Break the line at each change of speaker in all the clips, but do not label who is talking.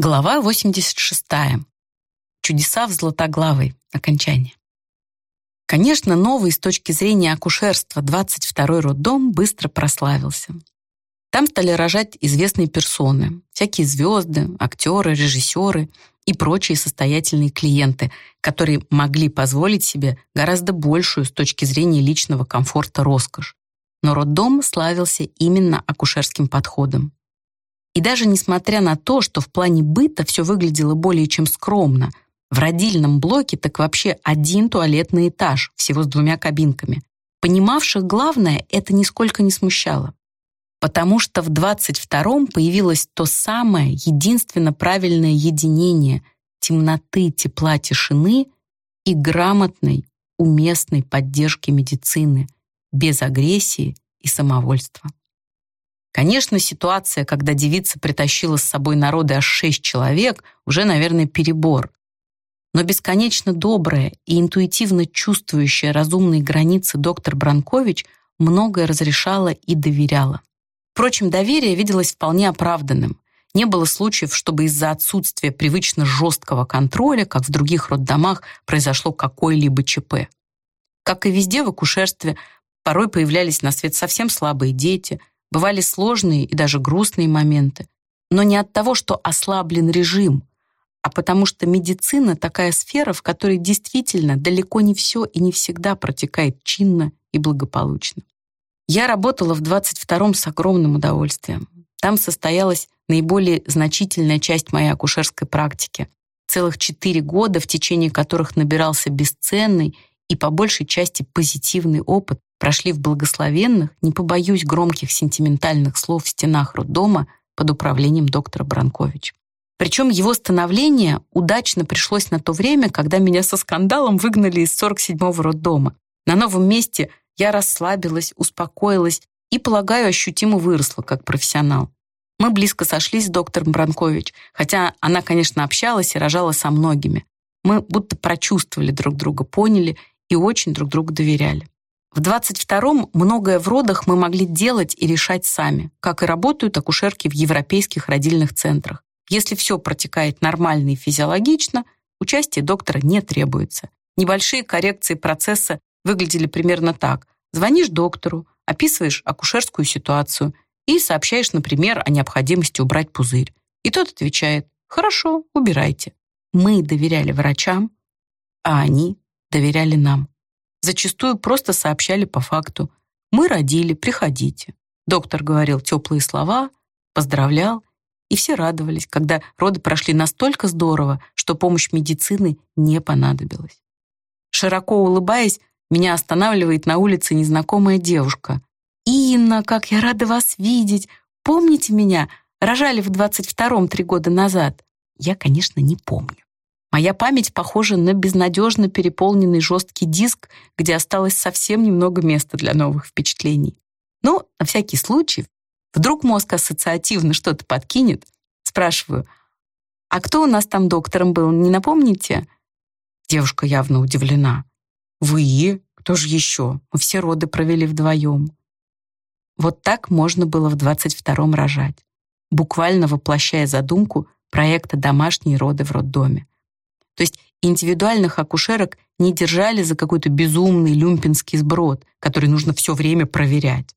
Глава 86. Чудеса в Златоглавой. Окончание. Конечно, новый с точки зрения акушерства 22-й роддом быстро прославился. Там стали рожать известные персоны, всякие звезды, актеры, режиссеры и прочие состоятельные клиенты, которые могли позволить себе гораздо большую с точки зрения личного комфорта роскошь. Но роддом славился именно акушерским подходом. И даже несмотря на то, что в плане быта все выглядело более чем скромно, в родильном блоке так вообще один туалетный этаж, всего с двумя кабинками. Понимавших главное это нисколько не смущало. Потому что в 22-м появилось то самое, единственно правильное единение темноты, тепла, тишины и грамотной, уместной поддержки медицины, без агрессии и самовольства. Конечно, ситуация, когда девица притащила с собой народы аж шесть человек, уже, наверное, перебор. Но бесконечно добрая и интуитивно чувствующая разумные границы доктор Бранкович многое разрешала и доверяла. Впрочем, доверие виделось вполне оправданным. Не было случаев, чтобы из-за отсутствия привычно жесткого контроля, как в других роддомах, произошло какое-либо ЧП. Как и везде в акушерстве, порой появлялись на свет совсем слабые дети – Бывали сложные и даже грустные моменты. Но не от того, что ослаблен режим, а потому что медицина такая сфера, в которой действительно далеко не все и не всегда протекает чинно и благополучно. Я работала в 22-м с огромным удовольствием. Там состоялась наиболее значительная часть моей акушерской практики. Целых четыре года, в течение которых набирался бесценный и по большей части позитивный опыт, прошли в благословенных, не побоюсь громких сентиментальных слов в стенах роддома под управлением доктора Бранкович. Причем его становление удачно пришлось на то время, когда меня со скандалом выгнали из 47-го роддома. На новом месте я расслабилась, успокоилась и, полагаю, ощутимо выросла как профессионал. Мы близко сошлись с доктором Бранкович, хотя она, конечно, общалась и рожала со многими. Мы будто прочувствовали друг друга, поняли и очень друг другу доверяли. В 22-м многое в родах мы могли делать и решать сами, как и работают акушерки в европейских родильных центрах. Если все протекает нормально и физиологично, участие доктора не требуется. Небольшие коррекции процесса выглядели примерно так. Звонишь доктору, описываешь акушерскую ситуацию и сообщаешь, например, о необходимости убрать пузырь. И тот отвечает «Хорошо, убирайте». Мы доверяли врачам, а они доверяли нам. Зачастую просто сообщали по факту. «Мы родили, приходите». Доктор говорил теплые слова, поздравлял, и все радовались, когда роды прошли настолько здорово, что помощь медицины не понадобилась. Широко улыбаясь, меня останавливает на улице незнакомая девушка. «Инна, как я рада вас видеть! Помните меня? Рожали в 22-м три года назад». Я, конечно, не помню. Моя память похожа на безнадежно переполненный жесткий диск, где осталось совсем немного места для новых впечатлений. Ну, на всякий случай, вдруг мозг ассоциативно что-то подкинет. Спрашиваю, а кто у нас там доктором был, не напомните? Девушка явно удивлена. Вы? Кто же еще? Мы все роды провели вдвоем. Вот так можно было в 22-м рожать, буквально воплощая задумку проекта «Домашние роды в роддоме». То есть индивидуальных акушерок не держали за какой-то безумный люмпинский сброд, который нужно все время проверять.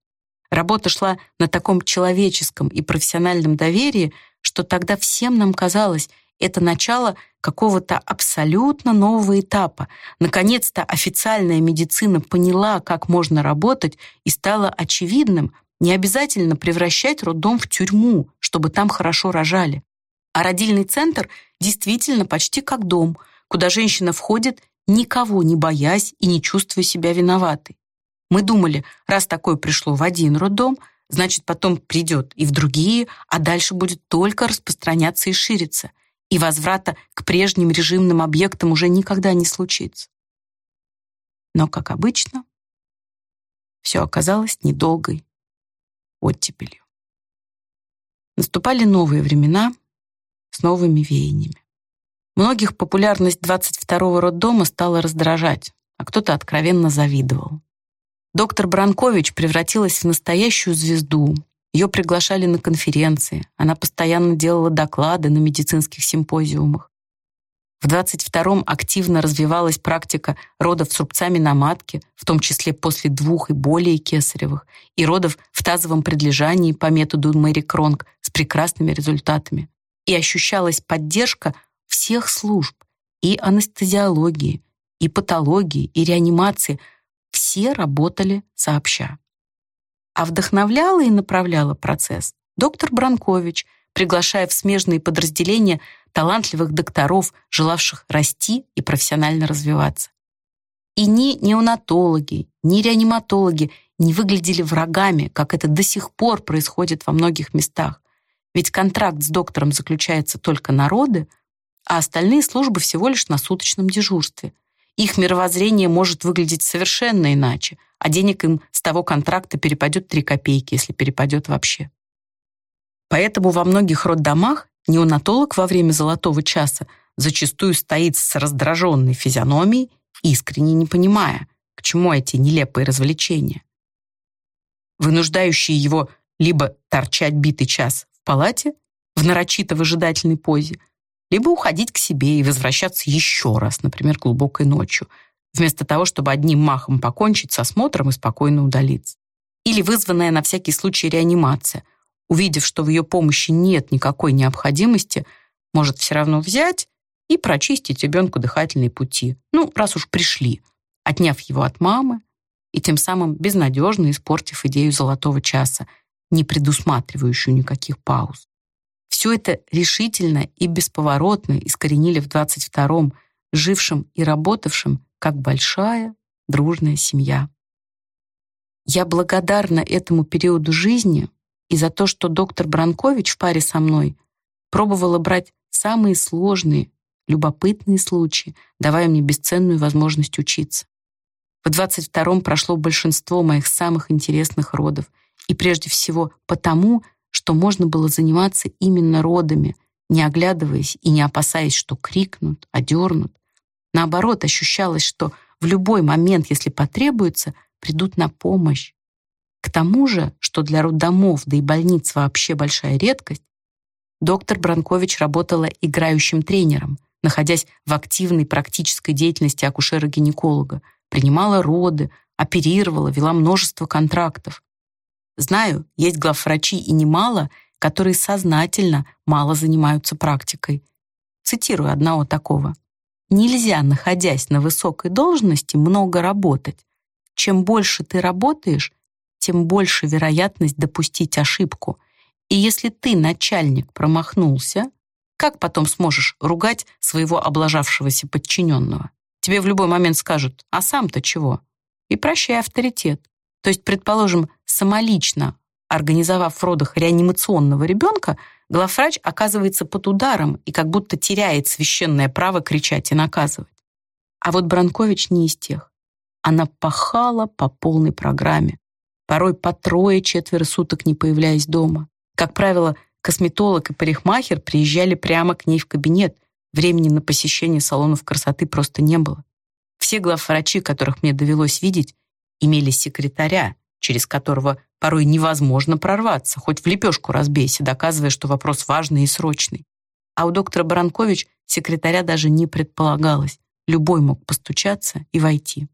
Работа шла на таком человеческом и профессиональном доверии, что тогда всем нам казалось, это начало какого-то абсолютно нового этапа. Наконец-то официальная медицина поняла, как можно работать, и стало очевидным, не обязательно превращать роддом в тюрьму, чтобы там хорошо рожали. А родильный центр действительно почти как дом, куда женщина входит, никого не боясь и не чувствуя себя виноватой. Мы думали, раз такое пришло в один роддом, значит, потом придет и в другие, а дальше будет только распространяться и шириться, и возврата к прежним режимным объектам уже никогда не случится. Но, как обычно, все оказалось недолгой оттепелью. Наступали новые времена, с новыми веяниями. Многих популярность 22-го роддома стала раздражать, а кто-то откровенно завидовал. Доктор Бранкович превратилась в настоящую звезду, Ее приглашали на конференции, она постоянно делала доклады на медицинских симпозиумах. В 22-м активно развивалась практика родов с рубцами на матке, в том числе после двух и более кесаревых, и родов в тазовом предлежании по методу Мэри Кронг с прекрасными результатами. И ощущалась поддержка всех служб, и анестезиологии, и патологии, и реанимации. Все работали сообща. А вдохновляла и направляла процесс доктор Бранкович, приглашая в смежные подразделения талантливых докторов, желавших расти и профессионально развиваться. И ни неонатологи, ни реаниматологи не выглядели врагами, как это до сих пор происходит во многих местах. Ведь контракт с доктором заключается только на роды, а остальные службы всего лишь на суточном дежурстве. Их мировоззрение может выглядеть совершенно иначе, а денег им с того контракта перепадет 3 копейки, если перепадет вообще. Поэтому во многих роддомах Неонатолог во время золотого часа зачастую стоит с раздраженной физиономией, искренне не понимая, к чему эти нелепые развлечения. Вынуждающие его либо торчать битый час в палате в нарочито выжидательной позе, либо уходить к себе и возвращаться еще раз, например, глубокой ночью, вместо того, чтобы одним махом покончить с осмотром и спокойно удалиться. Или вызванная на всякий случай реанимация, увидев, что в ее помощи нет никакой необходимости, может все равно взять и прочистить ребенку дыхательные пути. Ну, раз уж пришли, отняв его от мамы и тем самым безнадежно испортив идею золотого часа, не предусматривающую никаких пауз. Все это решительно и бесповоротно искоренили в 22-м, жившем и работавшем как большая дружная семья. Я благодарна этому периоду жизни, и за то, что доктор Бранкович в паре со мной пробовала брать самые сложные, любопытные случаи, давая мне бесценную возможность учиться. В 22-м прошло большинство моих самых интересных родов, и прежде всего потому, что можно было заниматься именно родами, не оглядываясь и не опасаясь, что крикнут, одернут. Наоборот, ощущалось, что в любой момент, если потребуется, придут на помощь, к тому же, что для роддомов, да и больниц вообще большая редкость, доктор Бранкович работала играющим тренером, находясь в активной практической деятельности акушера-гинеколога, принимала роды, оперировала, вела множество контрактов. Знаю, есть главврачи и немало, которые сознательно мало занимаются практикой. Цитирую одного такого. «Нельзя, находясь на высокой должности, много работать. Чем больше ты работаешь, тем больше вероятность допустить ошибку. И если ты, начальник, промахнулся, как потом сможешь ругать своего облажавшегося подчиненного? Тебе в любой момент скажут, а сам-то чего? И прощай авторитет. То есть, предположим, самолично организовав в родах реанимационного ребенка, главврач оказывается под ударом и как будто теряет священное право кричать и наказывать. А вот Бранкович не из тех. Она пахала по полной программе порой по трое-четверо суток не появляясь дома. Как правило, косметолог и парикмахер приезжали прямо к ней в кабинет. Времени на посещение салонов красоты просто не было. Все главврачи, которых мне довелось видеть, имели секретаря, через которого порой невозможно прорваться, хоть в лепешку разбейся, доказывая, что вопрос важный и срочный. А у доктора Баранкович секретаря даже не предполагалось. Любой мог постучаться и войти.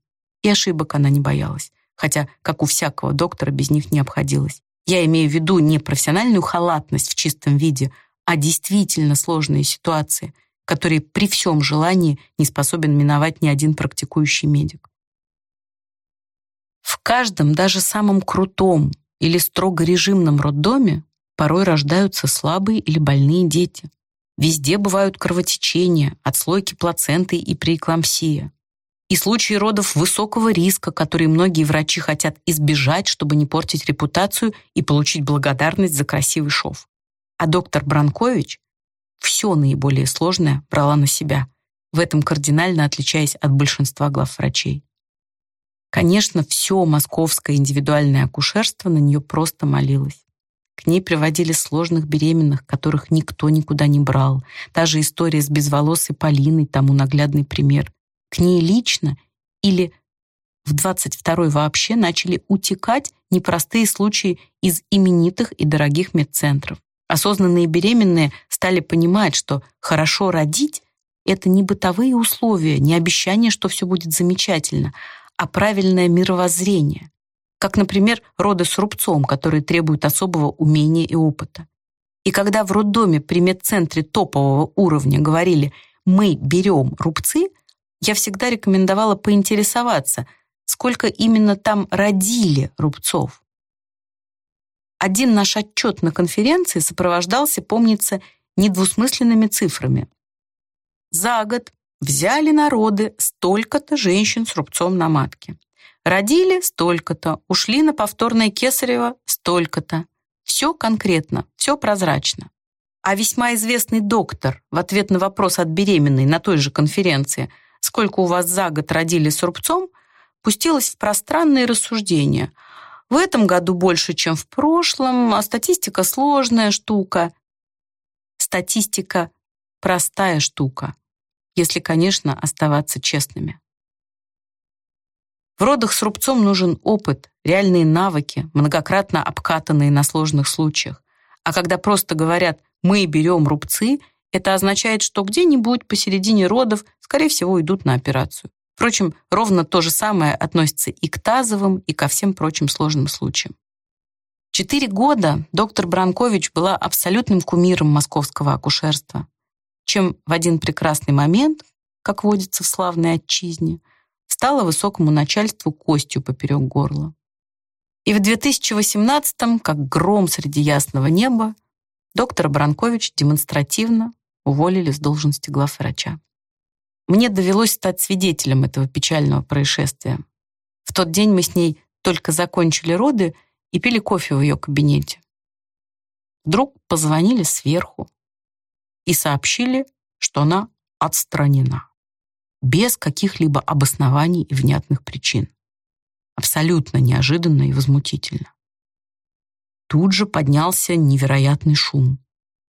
И ошибок она не боялась хотя, как у всякого доктора, без них не обходилось. Я имею в виду не профессиональную халатность в чистом виде, а действительно сложные ситуации, которые при всем желании не способен миновать ни один практикующий медик. В каждом, даже самом крутом или строго режимном роддоме порой рождаются слабые или больные дети. Везде бывают кровотечения, отслойки плаценты и преэклампсия и случаи родов высокого риска, которые многие врачи хотят избежать, чтобы не портить репутацию и получить благодарность за красивый шов. А доктор Бранкович все наиболее сложное брала на себя, в этом кардинально отличаясь от большинства главврачей. Конечно, все московское индивидуальное акушерство на нее просто молилось. К ней приводили сложных беременных, которых никто никуда не брал. Та же история с безволосой Полиной тому наглядный пример к ней лично или в 22-й вообще начали утекать непростые случаи из именитых и дорогих медцентров. Осознанные беременные стали понимать, что хорошо родить — это не бытовые условия, не обещание, что все будет замечательно, а правильное мировоззрение. Как, например, роды с рубцом, которые требуют особого умения и опыта. И когда в роддоме при медцентре топового уровня говорили «мы берем рубцы», я всегда рекомендовала поинтересоваться, сколько именно там родили рубцов. Один наш отчет на конференции сопровождался, помнится, недвусмысленными цифрами. За год взяли народы столько-то женщин с рубцом на матке. Родили столько-то, ушли на повторное кесарево столько-то. Все конкретно, все прозрачно. А весьма известный доктор в ответ на вопрос от беременной на той же конференции, сколько у вас за год родили с рубцом, пустилась в пространные рассуждения. В этом году больше, чем в прошлом, а статистика сложная штука. Статистика простая штука, если, конечно, оставаться честными. В родах с рубцом нужен опыт, реальные навыки, многократно обкатанные на сложных случаях. А когда просто говорят «мы берем рубцы», это означает, что где-нибудь посередине родов, скорее всего, идут на операцию. Впрочем, ровно то же самое относится и к тазовым, и ко всем прочим сложным случаям. Четыре года доктор Бранкович была абсолютным кумиром московского акушерства, чем в один прекрасный момент, как водится в славной отчизне, стала высокому начальству костью поперек горла. И в 2018-м, как гром среди ясного неба, доктора Бранкович демонстративно уволили с должности главврача. Мне довелось стать свидетелем этого печального происшествия. В тот день мы с ней только закончили роды и пили кофе в ее кабинете. Вдруг позвонили сверху и сообщили, что она отстранена. Без каких-либо обоснований и внятных причин. Абсолютно неожиданно и возмутительно. Тут же поднялся невероятный шум.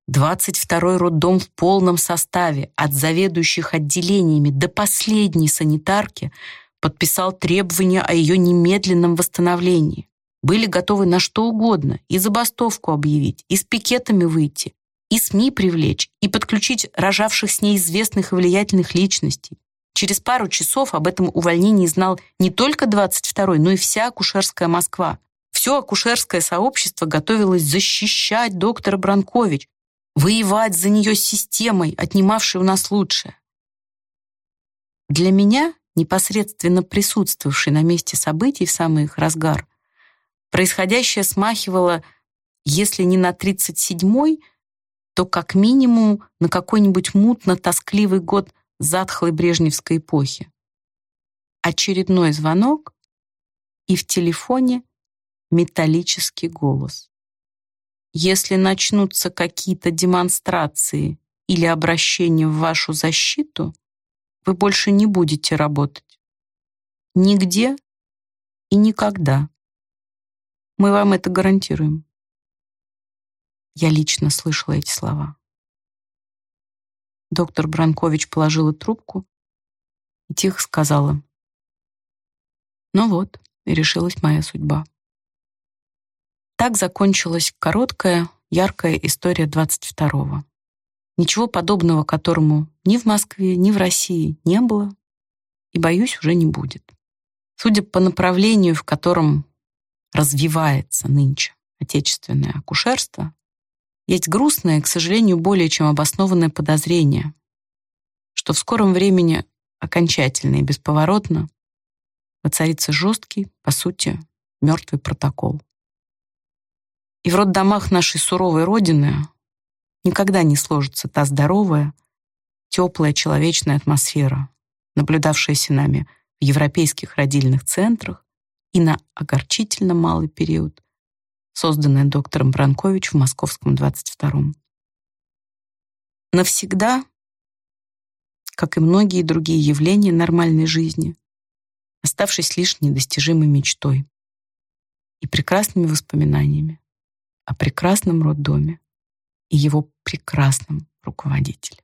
22-й роддом в полном составе, от заведующих отделениями до последней санитарки, подписал требования о ее немедленном восстановлении. Были готовы на что угодно, и забастовку объявить, и с пикетами выйти, и СМИ привлечь, и подключить рожавших с ней известных и влиятельных личностей. Через пару часов об этом увольнении знал не только 22-й, но и вся акушерская Москва. Все акушерское сообщество готовилось защищать доктора Бранкович, воевать за нее системой, отнимавшей у нас лучшее. Для меня, непосредственно присутствовавший на месте событий в самый их разгар, происходящее смахивало, если не на 37-й, то как минимум на какой-нибудь мутно-тоскливый год затхлой брежневской эпохи. Очередной звонок, и в телефоне металлический голос. Если начнутся какие-то демонстрации или обращения в вашу защиту, вы больше не будете работать. Нигде и никогда. Мы вам это гарантируем. Я лично слышала эти слова. Доктор Бранкович положила трубку и тихо сказала. Ну вот, и решилась моя судьба. Так закончилась короткая, яркая история 22-го. Ничего подобного которому ни в Москве, ни в России не было и, боюсь, уже не будет. Судя по направлению, в котором развивается нынче отечественное акушерство, есть грустное, к сожалению, более чем обоснованное подозрение, что в скором времени окончательно и бесповоротно воцарится жесткий, по сути, мертвый протокол. И в роддомах нашей суровой Родины никогда не сложится та здоровая, теплая человечная атмосфера, наблюдавшаяся нами в европейских родильных центрах и на огорчительно малый период, созданная доктором Бранкович в московском 22-м. Навсегда, как и многие другие явления нормальной жизни, оставшись лишь недостижимой мечтой и прекрасными воспоминаниями о прекрасном роддоме и его прекрасном руководителе.